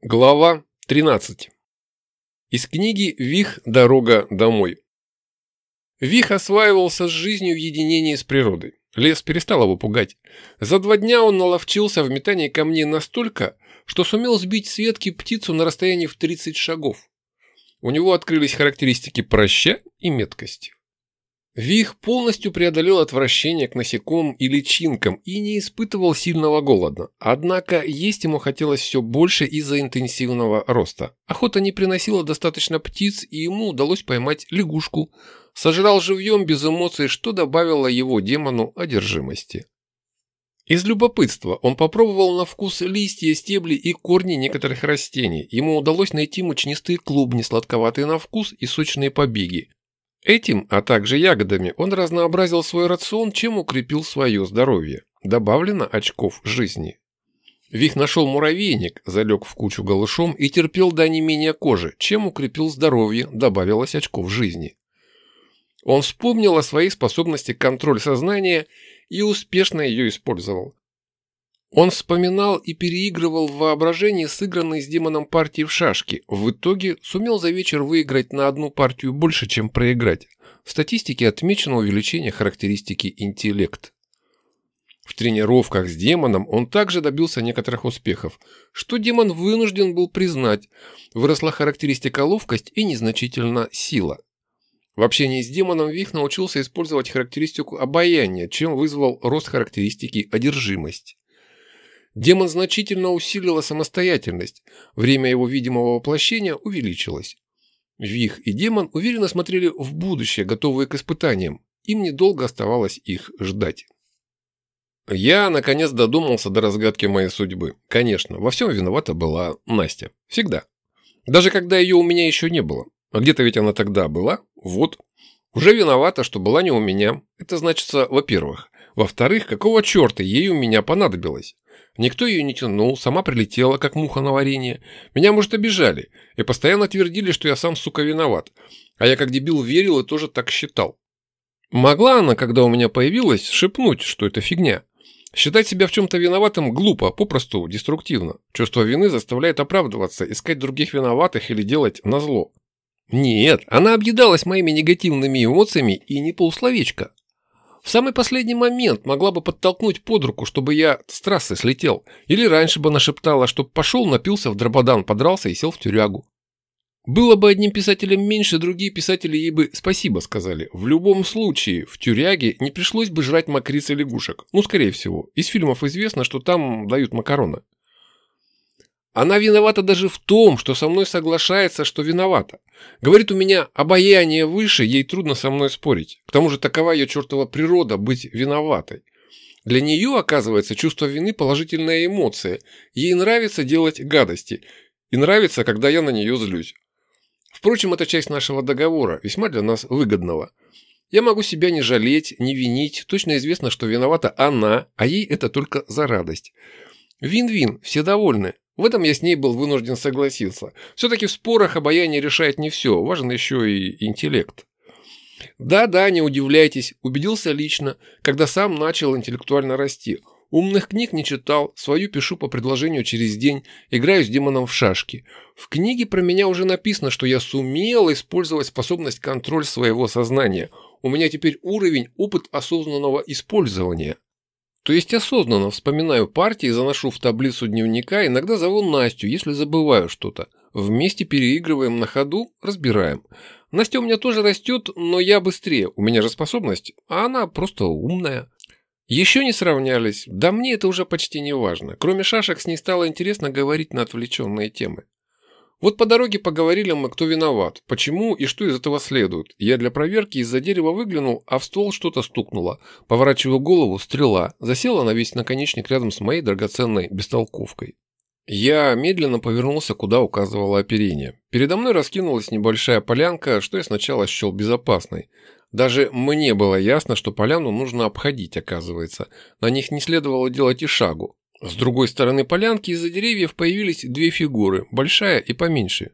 Глава 13. Из книги «Вих. Дорога домой». Вих осваивался с жизнью в единении с природой. Лес перестал его пугать. За два дня он наловчился в метании камней настолько, что сумел сбить с ветки птицу на расстоянии в 30 шагов. У него открылись характеристики проща и меткости. Вих полностью преодолел отвращение к насекомым и личинкам и не испытывал сильного голода. Однако есть ему хотелось все больше из-за интенсивного роста. Охота не приносила достаточно птиц, и ему удалось поймать лягушку. Сожрал живьем без эмоций, что добавило его демону одержимости. Из любопытства он попробовал на вкус листья, стебли и корни некоторых растений. Ему удалось найти мучнистые клубни, сладковатые на вкус и сочные побеги. Этим, а также ягодами, он разнообразил свой рацион, чем укрепил свое здоровье. Добавлено очков жизни. Вих нашел муравейник, залег в кучу голышом и терпел до не менее кожи, чем укрепил здоровье, добавилось очков жизни. Он вспомнил о своей способности контроль сознания и успешно ее использовал. Он вспоминал и переигрывал в воображении сыгранные с демоном партии в шашки. В итоге сумел за вечер выиграть на одну партию больше, чем проиграть. В статистике отмечено увеличение характеристики интеллект. В тренировках с демоном он также добился некоторых успехов, что демон вынужден был признать. Выросла характеристика ловкость и незначительно сила. В общении с демоном Вих научился использовать характеристику обаяния, чем вызвал рост характеристики одержимость. Демон значительно усилила самостоятельность, время его видимого воплощения увеличилось. Вих и демон уверенно смотрели в будущее, готовые к испытаниям. Им недолго оставалось их ждать. Я, наконец, додумался до разгадки моей судьбы. Конечно, во всем виновата была Настя. Всегда. Даже когда ее у меня еще не было. А где-то ведь она тогда была. Вот. Уже виновата, что была не у меня. Это значится, во-первых. Во-вторых, какого черта ей у меня понадобилось? Никто ее не тянул, сама прилетела, как муха на варенье. Меня, может, обижали и постоянно твердили, что я сам, сука, виноват. А я как дебил верил и тоже так считал. Могла она, когда у меня появилась, шепнуть, что это фигня. Считать себя в чем-то виноватым глупо, попросту деструктивно. Чувство вины заставляет оправдываться, искать других виноватых или делать назло. Нет, она объедалась моими негативными эмоциями и не полсловечка. В самый последний момент могла бы подтолкнуть под руку, чтобы я с трассы слетел. Или раньше бы нашептала, чтоб пошел, напился в дрободан, подрался и сел в тюрягу. Было бы одним писателем меньше, другие писатели ей бы спасибо сказали. В любом случае, в тюряге не пришлось бы жрать мокриц лягушек. Ну, скорее всего. Из фильмов известно, что там дают макароны. Она виновата даже в том, что со мной соглашается, что виновата. Говорит, у меня обаяние выше, ей трудно со мной спорить. К тому же такова ее чертова природа быть виноватой. Для нее, оказывается, чувство вины – положительная эмоция. Ей нравится делать гадости. И нравится, когда я на нее злюсь. Впрочем, это часть нашего договора, весьма для нас выгодного. Я могу себя не жалеть, не винить. Точно известно, что виновата она, а ей это только за радость. Вин-вин, все довольны. В этом я с ней был вынужден согласиться. Все-таки в спорах обаяние решает не все, важен еще и интеллект. Да-да, не удивляйтесь, убедился лично, когда сам начал интеллектуально расти. Умных книг не читал, свою пишу по предложению через день, играю с демоном в шашки. В книге про меня уже написано, что я сумел использовать способность контроль своего сознания. У меня теперь уровень опыт осознанного использования. То есть осознанно вспоминаю партии, заношу в таблицу дневника, иногда зову Настю, если забываю что-то. Вместе переигрываем на ходу, разбираем. Настя у меня тоже растет, но я быстрее, у меня же способность, а она просто умная. Еще не сравнялись, да мне это уже почти не важно. Кроме шашек с ней стало интересно говорить на отвлеченные темы. Вот по дороге поговорили мы, кто виноват, почему и что из этого следует. Я для проверки из-за дерева выглянул, а в ствол что-то стукнуло. Поворачиваю голову, стрела, засела на весь наконечник рядом с моей драгоценной бестолковкой. Я медленно повернулся, куда указывало оперение. Передо мной раскинулась небольшая полянка, что я сначала счел безопасной. Даже мне было ясно, что поляну нужно обходить, оказывается. На них не следовало делать и шагу. С другой стороны полянки из-за деревьев появились две фигуры, большая и поменьше.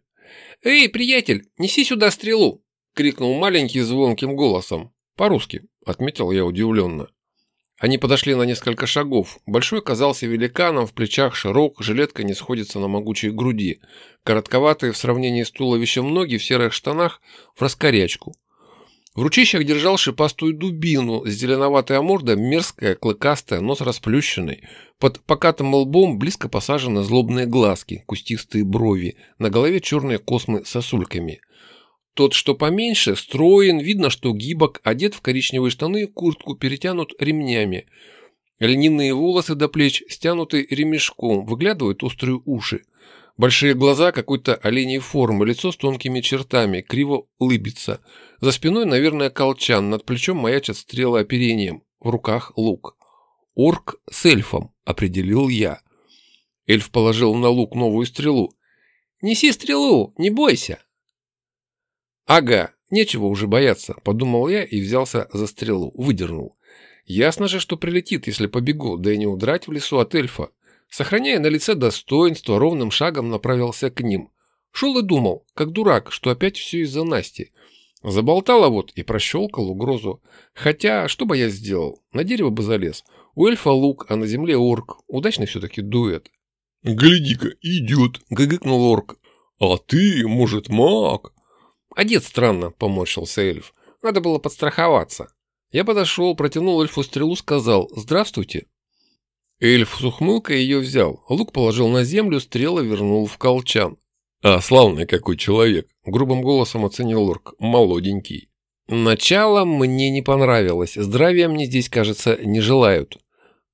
«Эй, приятель, неси сюда стрелу!» — крикнул маленький звонким голосом. «По-русски», — отметил я удивленно. Они подошли на несколько шагов. Большой казался великаном, в плечах широк, жилетка не сходится на могучей груди. Коротковатые в сравнении с туловищем ноги в серых штанах в раскорячку. В ручищах держал шипастую дубину, с зеленоватой морда, мерзкая, клыкастая, нос расплющенный. Под покатым лбом близко посажены злобные глазки, кустистые брови, на голове черные космы сосульками. Тот, что поменьше, строен, видно, что гибок, одет в коричневые штаны, куртку перетянут ремнями. Льняные волосы до плеч стянуты ремешком, выглядывают острые уши. Большие глаза какой-то оленей формы, лицо с тонкими чертами, криво улыбится. За спиной, наверное, колчан, над плечом маячат стрелы оперением, в руках лук. Орк с эльфом, определил я. Эльф положил на лук новую стрелу. «Неси стрелу, не бойся!» «Ага, нечего уже бояться», – подумал я и взялся за стрелу, выдернул. Ясно же, что прилетит, если побегу, да и не удрать в лесу от эльфа. Сохраняя на лице достоинство, ровным шагом направился к ним. Шел и думал, как дурак, что опять все из-за Насти. Заболтала вот и прощелкал угрозу. Хотя, что бы я сделал? На дерево бы залез. У эльфа лук, а на земле орк. Удачный все-таки дует. «Гляди-ка, идет!» — гыгыкнул орк. «А ты, может, маг?» «Одет странно», — поморщился эльф. «Надо было подстраховаться». Я подошел, протянул эльфу стрелу, сказал «Здравствуйте». Эльф с ухмылкой ее взял, лук положил на землю, стрелы вернул в колчан. «А, славный какой человек!» — грубым голосом оценил орк. «Молоденький». Начало мне не понравилось, здравия мне здесь, кажется, не желают.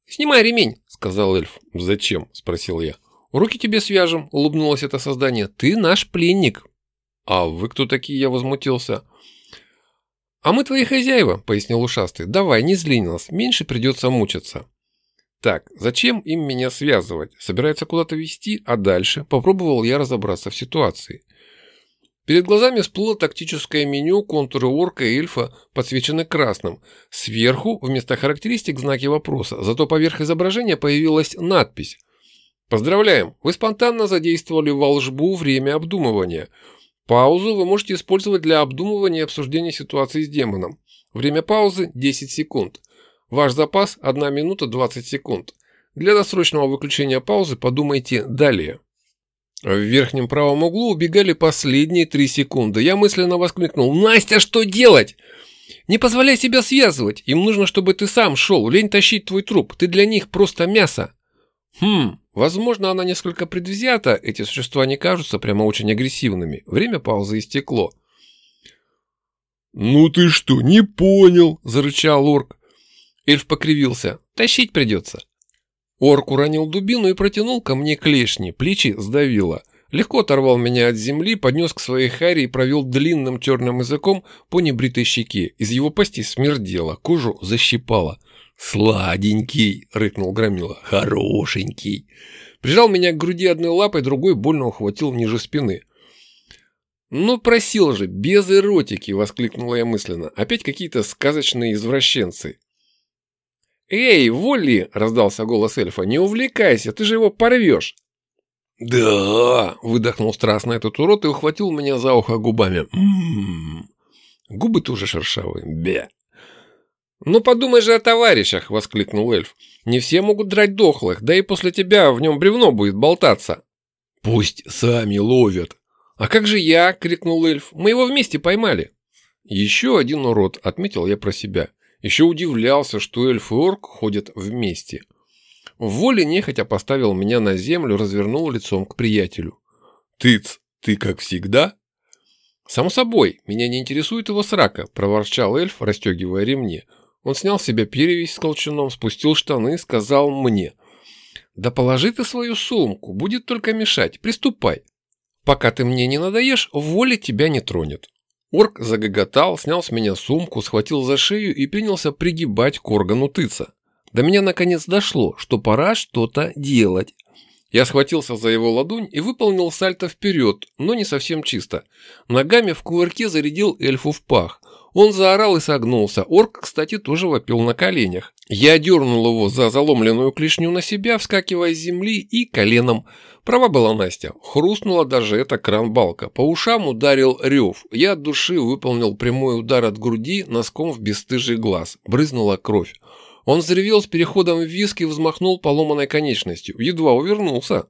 «Снимай ремень», — сказал эльф. «Зачем?» — спросил я. «Руки тебе свяжем», — улыбнулось это создание. «Ты наш пленник». «А вы кто такие?» – я возмутился. «А мы твои хозяева», – пояснил ушастый. «Давай, не зли нас, меньше придется мучиться». Так, зачем им меня связывать? Собираются куда-то вести, а дальше? Попробовал я разобраться в ситуации. Перед глазами всплыло тактическое меню, контуры орка и эльфа подсвечены красным. Сверху вместо характеристик знаки вопроса, зато поверх изображения появилась надпись. Поздравляем, вы спонтанно задействовали волжбу время обдумывания. Паузу вы можете использовать для обдумывания и обсуждения ситуации с демоном. Время паузы 10 секунд. Ваш запас 1 минута 20 секунд. Для досрочного выключения паузы подумайте далее. В верхнем правом углу убегали последние 3 секунды. Я мысленно воскликнул «Настя, что делать?» «Не позволяй себя связывать. Им нужно, чтобы ты сам шел. Лень тащить твой труп. Ты для них просто мясо». Хм, возможно, она несколько предвзята, эти существа не кажутся прямо очень агрессивными. Время паузы истекло. «Ну ты что, не понял?» – зарычал орк. Эльф покривился. «Тащить придется». Орк уронил дубину и протянул ко мне клешни, плечи сдавило. Легко оторвал меня от земли, поднес к своей харе и провел длинным черным языком по небритой щеке. Из его пасти смердело, кожу защипало. «Сладенький!» — рыкнул Громила. «Хорошенький!» Прижал меня к груди одной лапой, другой больно ухватил ниже спины. «Ну, просил же, без эротики!» — воскликнула я мысленно. «Опять какие-то сказочные извращенцы!» «Эй, Волли!» — раздался голос эльфа. «Не увлекайся, ты же его порвешь!» «Да!» — выдохнул страстно этот урод и ухватил меня за ухо губами. «М-м-м!» Губы тоже шершавые. Бе! «Ну подумай же о товарищах!» – воскликнул эльф. «Не все могут драть дохлых, да и после тебя в нем бревно будет болтаться». «Пусть сами ловят». «А как же я?» – крикнул эльф. «Мы его вместе поймали». «Еще один урод», – отметил я про себя. Еще удивлялся, что эльф и орк ходят вместе. В воле нехотя поставил меня на землю, развернул лицом к приятелю. «Тыц, ты как всегда?» «Само собой, меня не интересует его срака», – проворчал эльф, расстегивая ремни. Он снял с себя перевязь с колчаном, спустил штаны, сказал мне. «Да положи ты свою сумку, будет только мешать, приступай. Пока ты мне не надоешь, воля тебя не тронет». Орк загоготал, снял с меня сумку, схватил за шею и принялся пригибать к органу тыца. До меня наконец дошло, что пора что-то делать. Я схватился за его ладонь и выполнил сальто вперед, но не совсем чисто. Ногами в кувырке зарядил эльфу в пах. Он заорал и согнулся. Орк, кстати, тоже вопил на коленях. Я дернул его за заломленную клешню на себя, вскакивая с земли и коленом. Права была Настя. Хрустнула даже эта кран-балка. По ушам ударил рев. Я от души выполнил прямой удар от груди носком в бесстыжий глаз. Брызнула кровь. Он взревел с переходом в виск и взмахнул поломанной конечностью. Едва увернулся.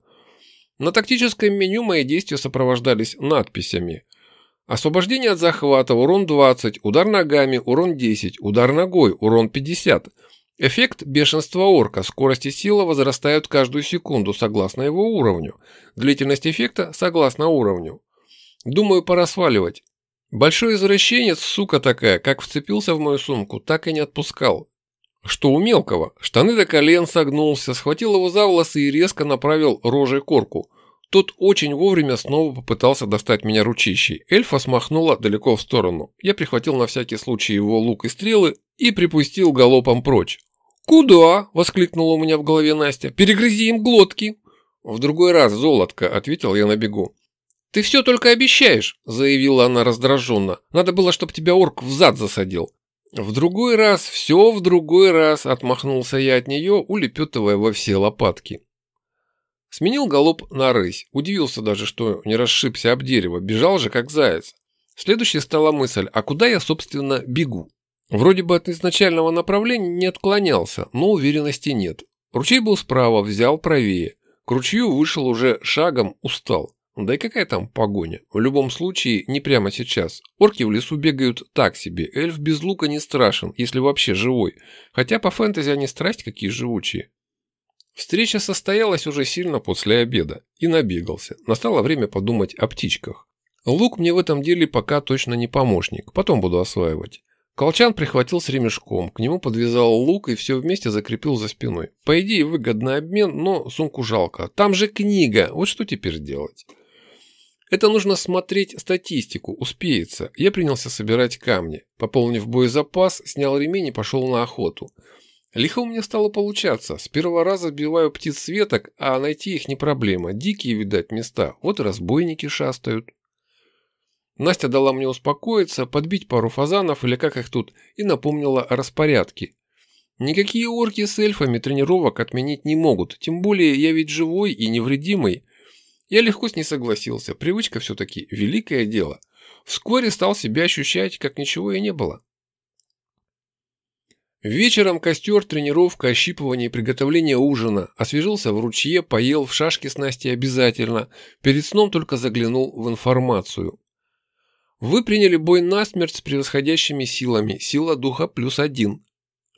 На тактическом меню мои действия сопровождались надписями. Освобождение от захвата, урон 20, удар ногами, урон 10, удар ногой, урон 50. Эффект бешенства орка, скорость и сила возрастают каждую секунду согласно его уровню. Длительность эффекта согласно уровню. Думаю, пора сваливать. Большой извращенец, сука такая, как вцепился в мою сумку, так и не отпускал. Что у мелкого? Штаны до колен согнулся, схватил его за волосы и резко направил рожей корку. Тот очень вовремя снова попытался достать меня ручищей. Эльфа смахнула далеко в сторону. Я прихватил на всякий случай его лук и стрелы и припустил галопом прочь. «Куда?» – воскликнула у меня в голове Настя. «Перегрызи им глотки!» «В другой раз, золотко», – ответил я на бегу. «Ты все только обещаешь», – заявила она раздраженно. «Надо было, чтобы тебя орк в зад засадил». «В другой раз, все в другой раз», – отмахнулся я от нее, улепетывая во все лопатки. Сменил галоп на рысь. Удивился даже, что не расшибся об дерево. Бежал же, как заяц. Следующей стала мысль, а куда я, собственно, бегу? Вроде бы от изначального направления не отклонялся, но уверенности нет. Ручей был справа, взял правее. К ручью вышел уже шагом, устал. Да и какая там погоня? В любом случае, не прямо сейчас. Орки в лесу бегают так себе. Эльф без лука не страшен, если вообще живой. Хотя по фэнтези они страсть какие живучие. Встреча состоялась уже сильно после обеда. И набегался. Настало время подумать о птичках. Лук мне в этом деле пока точно не помощник. Потом буду осваивать. Колчан прихватил с ремешком, к нему подвязал лук и все вместе закрепил за спиной. По идее, выгодный обмен, но сумку жалко. Там же книга, вот что теперь делать? Это нужно смотреть статистику, успеется. Я принялся собирать камни. Пополнив боезапас, снял ремень и пошел на охоту. Лихо у меня стало получаться. С первого раза биваю птиц с веток, а найти их не проблема. Дикие, видать, места. Вот и разбойники шастают. Настя дала мне успокоиться, подбить пару фазанов или как их тут, и напомнила о распорядке. Никакие орки с эльфами тренировок отменить не могут, тем более я ведь живой и невредимый. Я легко с ней согласился, привычка все-таки великое дело. Вскоре стал себя ощущать, как ничего и не было. Вечером костер, тренировка, ощипывание и приготовление ужина. Освежился в ручье, поел в шашки с Настей обязательно. Перед сном только заглянул в информацию. Вы приняли бой насмерть с превосходящими силами, сила духа плюс один.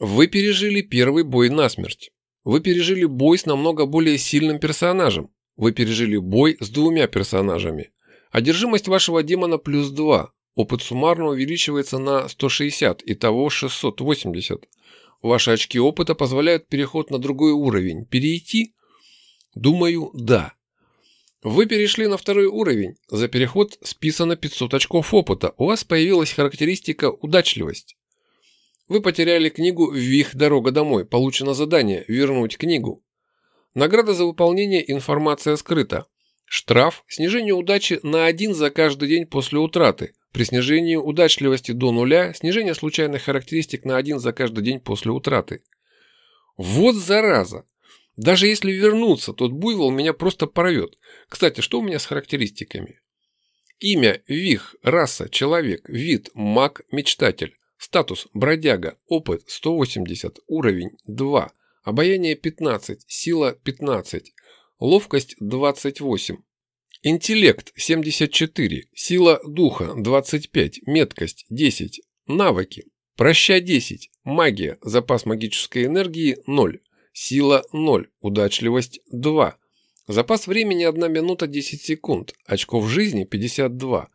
Вы пережили первый бой насмерть. Вы пережили бой с намного более сильным персонажем. Вы пережили бой с двумя персонажами. Одержимость вашего демона плюс 2. Опыт суммарно увеличивается на 160, итого 680. Ваши очки опыта позволяют переход на другой уровень. Перейти? Думаю, да. Вы перешли на второй уровень. За переход списано 500 очков опыта. У вас появилась характеристика «удачливость». Вы потеряли книгу «Вих. Дорога домой». Получено задание «Вернуть книгу». Награда за выполнение «Информация скрыта». Штраф – снижение удачи на один за каждый день после утраты. При снижении удачливости до нуля – снижение случайных характеристик на один за каждый день после утраты. Вот зараза! Даже если вернуться, тот буйвол меня просто порвет. Кстати, что у меня с характеристиками? Имя – Вих, раса – человек, вид – маг, мечтатель, статус – бродяга, опыт – 180, уровень – 2, обаяние – 15, сила – 15, ловкость – 28, интеллект – 74, сила духа – 25, меткость – 10, навыки – проща 10, магия, запас магической энергии – 0, Сила 0, удачливость 2. Запас времени 1 минута 10 секунд, очков жизни 52.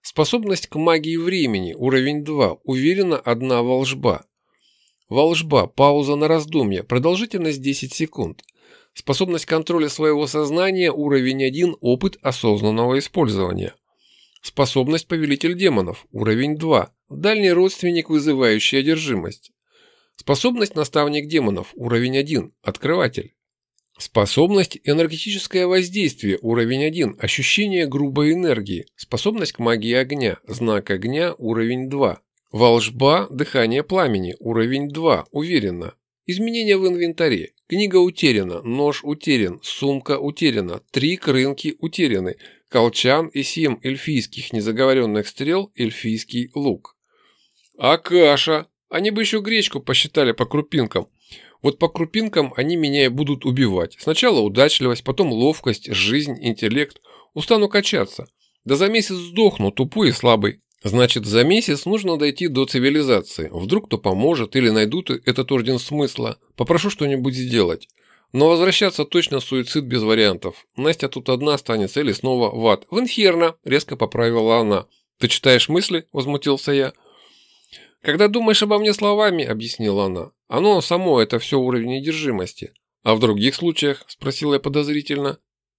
Способность к магии времени, уровень 2, уверенно одна волжба. Волжба, пауза на раздумье, продолжительность 10 секунд. Способность контроля своего сознания, уровень 1, опыт осознанного использования. Способность повелитель демонов, уровень 2, дальний родственник, вызывающий одержимость. Способность наставник демонов, уровень 1, открыватель. Способность энергетическое воздействие, уровень 1, ощущение грубой энергии. Способность к магии огня, знак огня, уровень 2. Волжба, дыхание пламени, уровень 2, уверенно. Изменения в инвентаре. Книга утеряна, нож утерян, сумка утеряна, три крынки утеряны, колчан и семь эльфийских незаговоренных стрел, эльфийский лук. Акаша, они бы еще гречку посчитали по крупинкам. Вот по крупинкам они меня и будут убивать. Сначала удачливость, потом ловкость, жизнь, интеллект. Устану качаться. Да за месяц сдохну, тупой и слабый. Значит, за месяц нужно дойти до цивилизации. Вдруг кто поможет или найдут этот орден смысла. Попрошу что-нибудь сделать. Но возвращаться точно суицид без вариантов. Настя тут одна останется или снова в ад. В инферно, резко поправила она. Ты читаешь мысли? Возмутился я. Когда думаешь обо мне словами, объяснила она. Оно само это все уровень одержимости. А в других случаях? Спросила я подозрительно.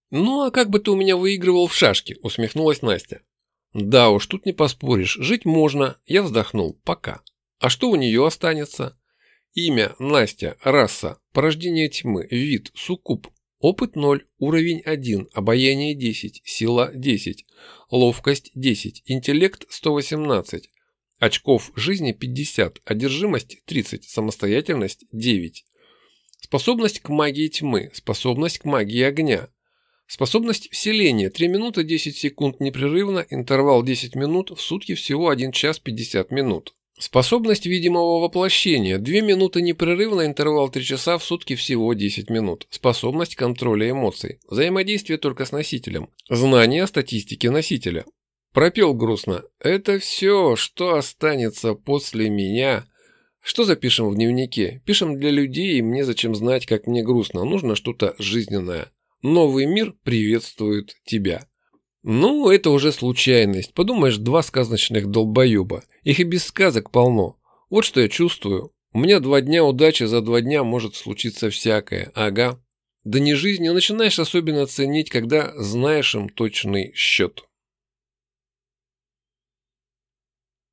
Ну а как бы ты у меня выигрывал в шашки? Усмехнулась Настя. Да уж, тут не поспоришь. Жить можно. Я вздохнул. Пока. А что у нее останется? Имя Настя, раса, порождение тьмы, вид, суккуб, опыт 0, уровень 1, обаяние 10, сила 10, ловкость 10, интеллект 118, очков жизни 50, одержимость 30, самостоятельность 9. Способность к магии тьмы, способность к магии огня, Способность вселения 3 минуты 10 секунд непрерывно, интервал 10 минут, в сутки всего 1 час 50 минут. Способность видимого воплощения 2 минуты непрерывно, интервал 3 часа, в сутки всего 10 минут. Способность контроля эмоций. Взаимодействие только с носителем. Знание о статистике носителя. Пропел грустно. Это все, что останется после меня. Что запишем в дневнике? Пишем для людей, и мне зачем знать, как мне грустно. Нужно что-то жизненное. Новый мир приветствует тебя. Ну, это уже случайность. Подумаешь, два сказочных долбоеба. Их и без сказок полно. Вот что я чувствую. У меня два дня удачи, за два дня может случиться всякое. Ага. Да не жизнь, не начинаешь особенно ценить, когда знаешь им точный счет.